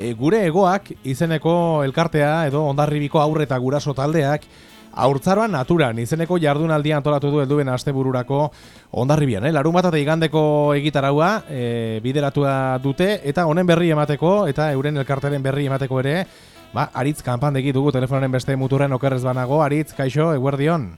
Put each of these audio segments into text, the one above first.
e, gure egoak izeneko elkartea edo ondarribiko aurre eta guraso taldeak Aurtzaroan naturan, izeneko jardunaldia antolatu du helduen astebururako ondarribian, eh? larun bat eta igandeko egitaraua e, bideratua dute, eta honen berri emateko, eta euren elkarteren berri emateko ere, ba, aritz kanpandegi dugu telefonen beste muturren okerrez banago, aritz, kaixo, eguerdion?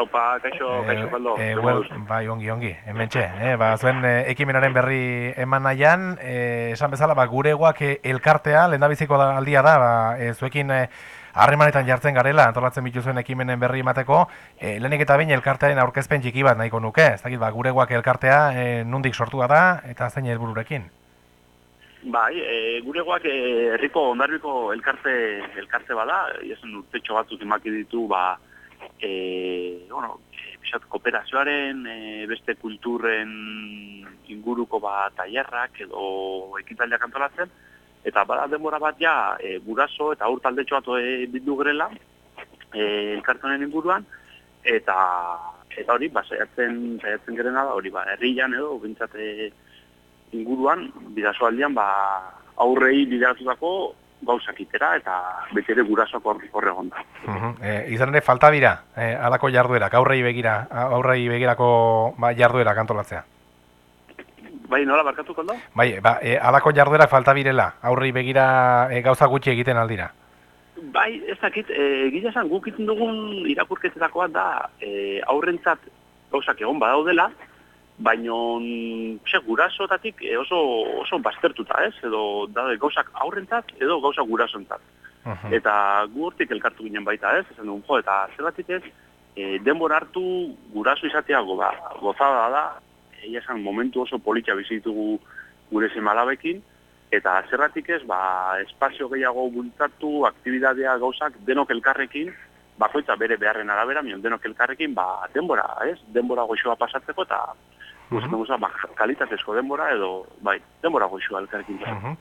Aupa, kaixo, Eh, kaixo, kaldo. E, well, bai, ongi, ongi, hemen txe, eh? ba, zuen e, ekimenaren berri eman nahian, e, esan bezala, ba, gure egoak e, elkartea, lehendabiziko da- aldia da, ba, e, zuekin e, harremanetan jartzen garela, antolatzen bituzuen ekimenen berri emateko, e, lehenik eta behin elkartearen aurkezpen txiki bat nahiko nuke, ez dakit, ba, gure egoak elkartea e, nundik sortua da, eta zein helbururekin. Bai, e, guregoak e, herriko ondarriko elkarte elkarte bada, iazen urtetxo batzuk emaki ditu, ba, e, bueno, e, pixat kooperazioaren, e, beste kulturren inguruko ba, tailerrak edo ekitaldiak antolatzen, eta bada denbora bat ja, e, guraso eta aur taldetxo bat e, bildu gerela, e, elkarte honen inguruan, eta eta hori, ba, saiatzen, saiatzen gerena da, hori, ba, herrian edo, bintzat, e, inguruan, bidazo aldian, ba, aurrei bideratutako gauzak itera, eta beti ere gurasoak hor, hor egon da. Uhum. E, izan ere, falta dira, e, alako jarduerak, aurrei begira, aurrei begirako ba, jarduerak antolatzea. Bai, nola barkatuko da? Bai, ba, e, alako jarduerak falta birela, aurrei begira e, gauza gutxi egiten aldira. Bai, ez dakit, egia esan guk iten dugun irakurketetakoa da e, aurrentzat gauzak egon badaudela, baino xe, gurasotatik e, oso, oso baztertuta, ez? Edo da, gauzak aurrentzat edo gauzak gurasontzat. Eta gu hortik elkartu ginen baita, ez? Esan dugun, jo, eta zergatik ez, e, denbora hartu guraso izatea go, ba, gozada da, egia esan momentu oso politia bizitugu gure semalabekin, eta zergatik ez, ba, espazio gehiago bultzatu, aktibidadea gauzak denok elkarrekin, bakoitza bere beharren arabera, mion denok elkarrekin, ba, denbora, ez? Denbora goxoa pasatzeko, eta Mhm. uh ba, kalitatezko denbora, edo, bai, denbora goxoa elkarrekin. Mhm.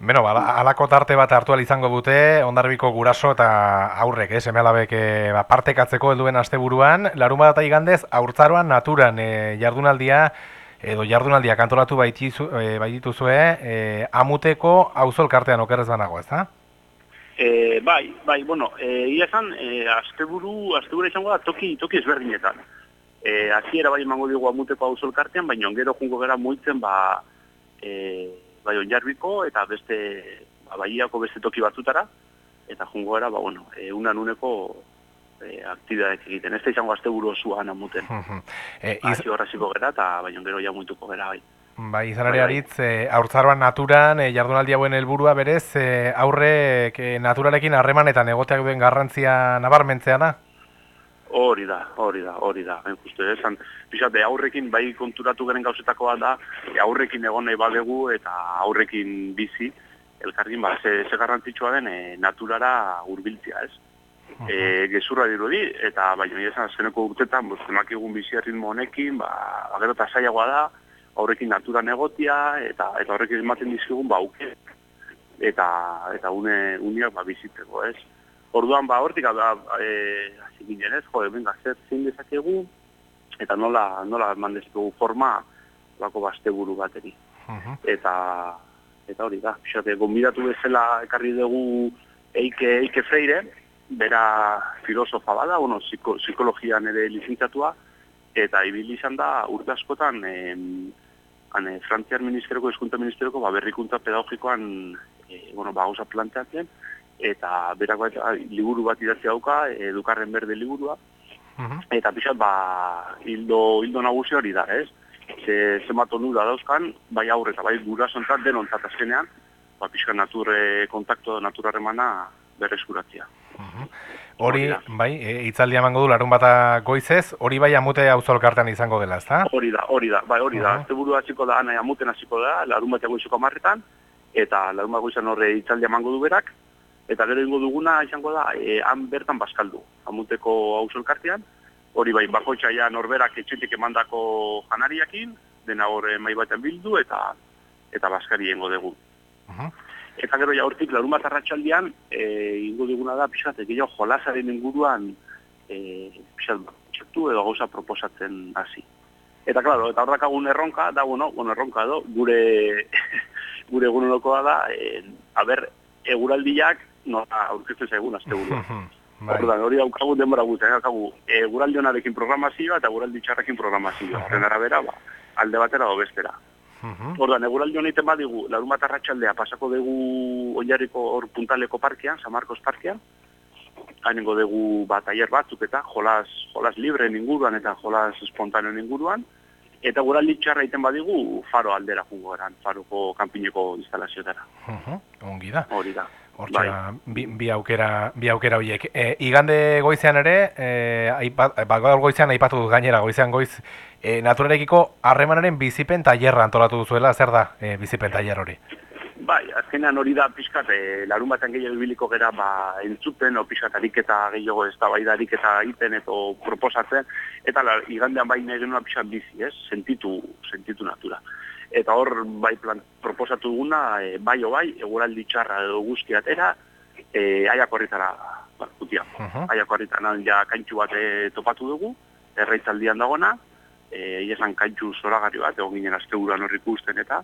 Beno, ba, alako tarte bat hartu izango dute, ondarbiko guraso eta aurrek, eh, seme alabek eh, ba, partekatzeko helduen asteburuan, larun bat eta igandez, aurtzaroan naturan eh, jardunaldia, edo jardunaldia kantolatu baitizu, eh, baitituzue, eh, amuteko auzo elkartean okerrez banago, ez da? E, bai, bai, bueno, e, ia esan, e, asteburu, asteburu izango da toki, toki ezberdinetan. E, hasiera bai emango digu amuteko hau elkartean, baina gero jungo gara muitzen, ba, e, bai onjarbiko eta beste, ba, baiako beste toki batzutara, eta jungo gara, ba, bueno, e, unan uneko e, aktibidadek egiten. Ez da izango asteburu osoan amuten. Eh, iz, Hasi horraziko gara, eta baina gero ja muituko gara, bai. Bai, izan ere Bai, bai. aritz, e, aurtzaroan naturan, e, jardunaldi hauen helburua berez, e, aurrek e, naturarekin harremanetan egoteak duen garrantzia nabarmentzea da? Hori da, hori da, hori da. Hain justu, esan, pixate, aurrekin bai konturatu garen gauzetakoa da, e, aurrekin egon nahi badegu eta aurrekin bizi, elkargin, ba, ze, ze garrantzitsua den e, naturara hurbiltzea, ez? E, gezurra dirudi, eta baina esan azkeneko urtetan, boztemak egun bizi ritmo honekin, ba, agero eta zailagoa da, aurrekin naturan egotia, eta eta horrekin ematen dizkigun, ba, auke, eta, eta une, uneak ba, bizitzeko, ez? Orduan, ba, hortik, ba, e, hasi ginen, ez? Jo, venga, zer zein dezakegu, eta nola, nola eman dezakegu forma, bako basteburu bateri. Mhm. Eta, eta hori da, pixate, gombidatu bezala ekarri dugu Eike, Eike Freire, bera filosofa bada, bueno, psiko, psikologian ere lizentzatua, eta ibili izan da urte askotan em, han, eh, Frantziar Ministeroko, Eskunta Ministeroko, ba, berrikuntza pedagogikoan e, bueno, ba, gauza planteatzen, eta berak bat, liburu bat idatzi dauka, edukarren berde liburua, Mhm. eta pixat, ba, hildo, hildo nagusi hori da, ez? Ze, zenbat onura dauzkan, bai aurre eta bai gurasontzat denontzat azkenean, ba, pixka nature kontakto, naturarremana berreskuratzea. Hori, Hori bai, e, hitzaldia emango du larun bata goizez, hori bai amute auzo elkartean izango dela, ezta? Hori da, hori da, bai hori da. Aha. Asteburu hasiko da, nahi amuten hasiko da, larun bat goizeko amarretan, eta larun bat goizan horre hitzaldia emango du berak, eta gero ingo duguna izango da, e, han bertan baskaldu, amuteko auzo elkartean, hori bai, bakoitza ja norberak etxetik emandako janariakin, dena hor mai baten bildu, eta eta baskari ingo dugu. Mhm. Eta gero ja hortik larun bat arratsaldean e, ingo duguna da pixat, gehiago jolasaren inguruan e, pixat, txertu edo gauza proposatzen hasi. Eta, klaro, eta hor dakagun erronka, da, bueno, bueno erronka edo, gure gure egunerokoa da, e, aber, eguraldiak nola aurkeztu zaigun azte Bai. Orduan, hori daukagu denbora guztiak, daukagu eguraldi honarekin programazioa eta eguraldi txarrekin programazioa. Horren arabera, ba, alde batera o bestera. Mhm. Orduan, eguraldi honeiten badigu, larun bat arratsaldea pasako dugu oinarriko hor puntaleko parkean, San Marcos parkean, hainengo dugu bat tailer batzuk eta jolas, jolas libre inguruan eta jolas espontaneo inguruan, eta eguraldi txarra egiten badigu faro aldera jungo eran, faroko kanpineko instalazioetara. Ongi da. Hori da. Hortxe, Bai. bi, bi aukera, bi aukera horiek. E, igande goizean ere, e, aipat, ba, gaur goizean aipatu dut gainera, goizean goiz, e, naturarekiko harremanaren bizipen tailerra antolatu duzuela, zer da e, bizipen tailer hori? Bai, azkenean hori da pixkat, e, larun batean gehiago ibiliko gera ba, entzuten, o pixkat ariketa gehiago ez da ariketa egiten eto proposatzen, eta la, igandean bai nahi genuen pixkat bizi, ez? Sentitu, sentitu natura. Eta hor, bai plan, proposatu duguna, e, bai o bai, eguraldi txarra edo guzti atera, e, aiako horretara, ba, kutia. Mhm. Aiako horretan ja kantxu bat e, topatu dugu, erraitzaldian dagona, e, esan kantxu zoragarri bat, egon ginen azte uran horrik ikusten eta,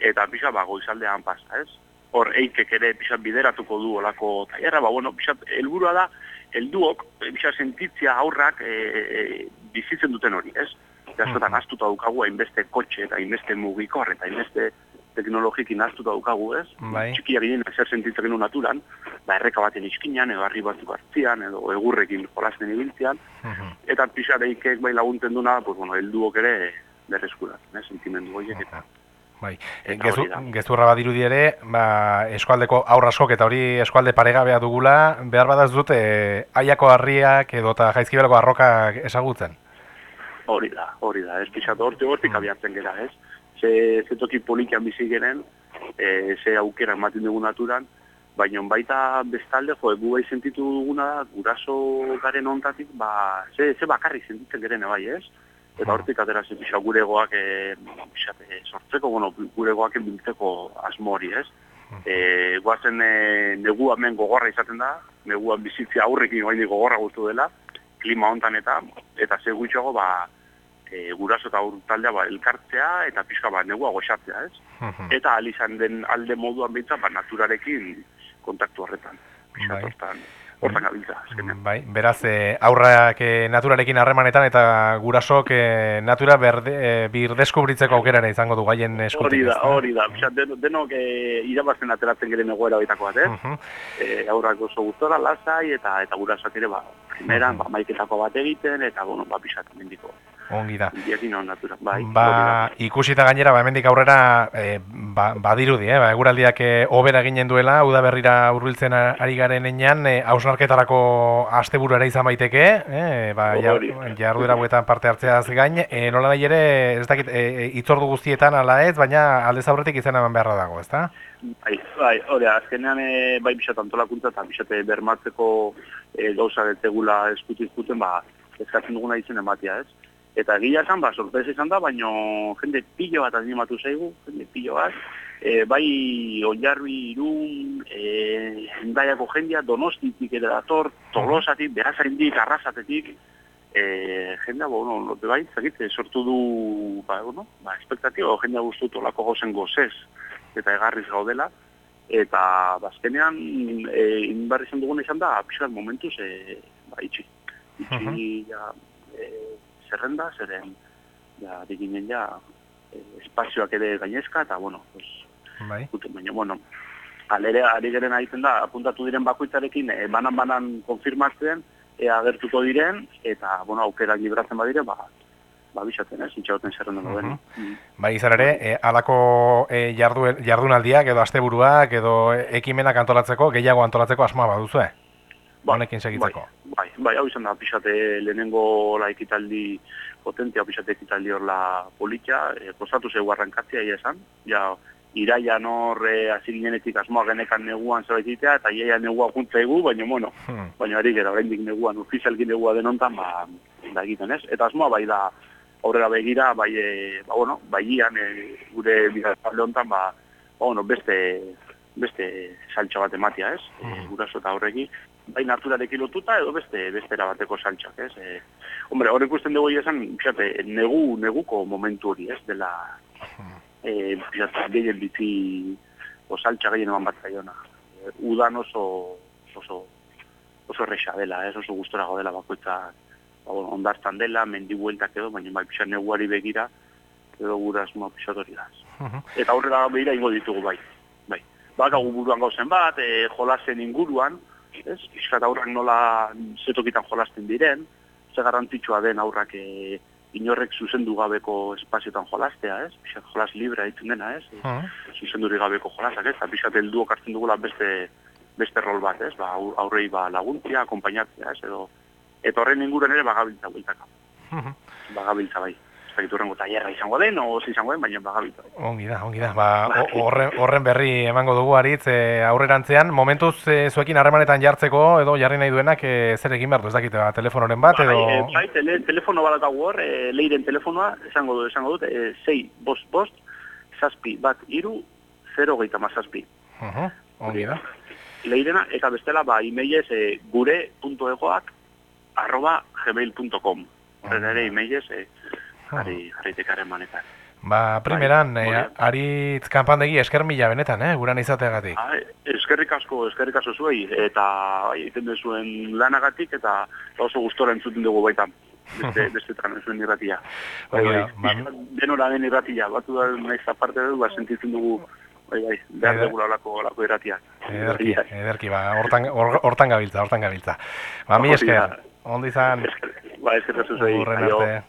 eta pixa ba, goizaldean pasta, ez? Hor, eikek ere pixa bideratuko du olako tailerra, ba, bueno, pixa, helburua da, helduok, pixa sentitzia aurrak e, e, bizitzen duten hori, ez? Eta askotan astuta daukagu hainbeste kotxe eta hainbeste mugikor eta hainbeste teknologikin astuta daukagu, ez? Bai. Txikia ginen, zer sentitzen genuen naturan, ba, erreka baten iskinan, edo harri batzuk hartzian, edo egurrekin jolasten ibiltzean, Mhm. eta pixa deikek bai laguntzen duna, pues, bueno, helduok ere berreskuratzen, eh, sentimendu horiek eta... Bai, e, Eta gezu, gezurra badirudi ere, ba, eskualdeko aurrasok eta hori eskualde paregabea dugula, behar badaz dut, e, aiako harriak edo eta jaizkibeleko arrokak ezagutzen. Hori da, hori da, ez pixat hortik hortik abiatzen gera, ez? Ze, ze toki polikian bizi geren, e, ze aukera ematen dugu naturan, baina baita bestalde, jo, gu bai sentitu duguna da, guraso garen ontatik, ba, ze, ze bakarrik sentitzen geren bai, ez? Eta hortik atera ze pixa gure goak e, pixat, e, sortzeko, bueno, gure goak biltzeko asmo hori, ez? E, guazen e, negua hemen gogorra izaten da, neguan bizitzia aurrekin gaini gogorra guztu dela, klima hontan eta, eta ze gutxago, ba, e, guraso eta aur taldea ba, elkartzea eta pixka ba, negua goxatzea, ez? Mhm. Eta ahal izan den alde moduan behintzat, ba, naturarekin kontaktu horretan. Pixka Bai. hortan, hortan gabiltza, azkenean. Bai, beraz, e, aurrak e, naturarekin harremanetan eta gurasok e, natura berde, e, birdeskubritzeko aukera izango du gaien eskutik. Hori da, hori da. Pixka, den, denok e, irabazten ateratzen geren egoera baitako bat, ez? Mhm. e, aurrak oso gustora, lasai, eta eta gurasoak ere, ba, primeran, ba, maiketako bat egiten, eta, bueno, ba, pixat, mendiko, Ongi da. Hon natura, bai. Ba, da. ikusita gainera, ba, hemendik aurrera, e, ba, badirudi, eh? ba, eguraldiak e, hobera ginen duela, udaberrira hurbiltzen ari garen enean, e, hausnarketarako asteburu ere izan baiteke, eh? ba, jar, jarduera hauetan parte hartzeaz gain, e, nola nahi ere, ez dakit, e, itzordu guztietan ala ez, baina aldez aurretik izan eman beharra dago, ezta? Bai, bai, hori, azkenean e, bai bisat antolakuntza eta bisate bermatzeko e, gauza detegula eskutu izkuten, ba, eskatzen duguna izen ematia, ez? Eta egia esan, ba, sorpresa izan da, baino jende pilo bat animatu zaigu, jende pilo bat, e, bai onjarbi irun, e, endaiako jendia, donostitik ere dator, tolosatik, behazaindik, arrasatetik, e, jendea, ba, bueno, lote bai, zakit, sortu du, ba, bueno, ba, espektatiba, jendea guztu tolako gozen gozez, eta egarriz gaudela, eta bazkenean e, inbarri izan duguna izan da, pixkat momentuz e, ba, itxi. Itxi, ja, e, zerrenda, zeren, ja, diginen ja, e, espazioak ere gainezka, eta, bueno, pues, Bai. baina, bueno, alere, ari geren egiten da, apuntatu diren bakoitzarekin, e, banan-banan konfirmatzen, e, agertuko diren, eta, bueno, aukera libratzen badire, ba, ba, bisaten, ez, itxagoten zerrenda Mhm. mm -hmm. Bai, izan ere, e, alako e, jardu, jardunaldiak edo asteburuak edo ekimenak antolatzeko, gehiago antolatzeko asmoa baduzue? Honekin segitzeko. Bai, bai, hau izan da, pixate lehenengo la ekitaldi potentia, pixate ekitaldi horla politia, e, kostatu zeu arrankatzea ia esan, ja, iraian hor e, hasi ginenetik asmoa genekan neguan zerbait egitea, eta iaia negua juntza egu, baina, bueno, Hmm. baina ari gara, oraindik neguan, ofizialki negua denontan, ba, da egiten ez, eta asmoa bai da, aurrera begira, bai, e, ba, bueno, bai ian, e, gure bidazalde hontan, ba, ba, bueno, beste, beste saltxa bat ematia, ez, e, Mhm. guraso eta horrekin, bai naturarekin lotuta edo beste beste bateko saltxak, ez? E, hombre, hor ikusten dugu esan, fíjate, negu, neguko momentu hori, ez? Dela e, pixat, gehien bizi, osaltxa gehien eman bat zaiona. E, udan oso, oso, oso erresa dela, ez oso gustorago dela bakoitza ba, ondartan dela, mendi bueltak edo, baina bai pixat neguari begira, edo gura asmoa pixat hori da. Eta aurrera behira ingo ditugu bai. bai. Bakagu buruan gauzen bat, e, jolasen inguruan, ez? Piskat aurrak nola zetokitan jolasten diren, ze garrantzitsua den aurrak e, inorrek zuzendu gabeko espaziotan jolastea, ez? Piskat jolas librea ditzen dena, ez? E, zuzenduri gabeko jolasak, ez? Piskat helduok hartzen dugula beste beste rol bat, ez? Ba, aur- aurrei ba, laguntzia, akompainatzea, ez? Edo, eta horren inguruan ere bagabiltza bueltaka. Bagabiltza bai. Ez dakit hurrengo tailerra izango den, o izango den, baina bagabiltza bai. Ongi da, ongi da. Ba, o- horren, horren berri emango dugu aritz e, aurrerantzean. Momentuz e, zuekin harremanetan jartzeko edo jarri nahi duenak e, zer egin behar du, ez dakit, ba, telefonoren bat edo... Bai, eh, bai tele, telefono badakagu hor, e, leiren telefonoa, esango du, esango dut, e, 6 bost bost, zazpi bat iru, 0 gehieta mazazpi. Ujú, ongi da. Leirena, eta bestela, ba, emailez e, gure.egoak arroba gmail.com. Horren ere emailez, e, jarri, jarritekaren manetan. Ba, primeran, Bai, e, hori. aritz kanpandegi esker mila benetan, eh, guran izateagatik. Ah, eskerrik asko, eskerrik asko zuei, eta bai, egiten duzuen lanagatik, eta oso gustora entzuten dugu baitan. Beste, bestetan zuen irratia. Bai, bai, ba- pixkat denora den irratia, batu da naiz aparte du, ba, sentitzen dugu, bai, bai, behar dugu olako, olako irratia. Ederki, ederki, ba, hortan, hor- hortan gabiltza, hortan gabiltza. Ba, mi esker, ondo izan, Ba, zuei, urren aio. arte.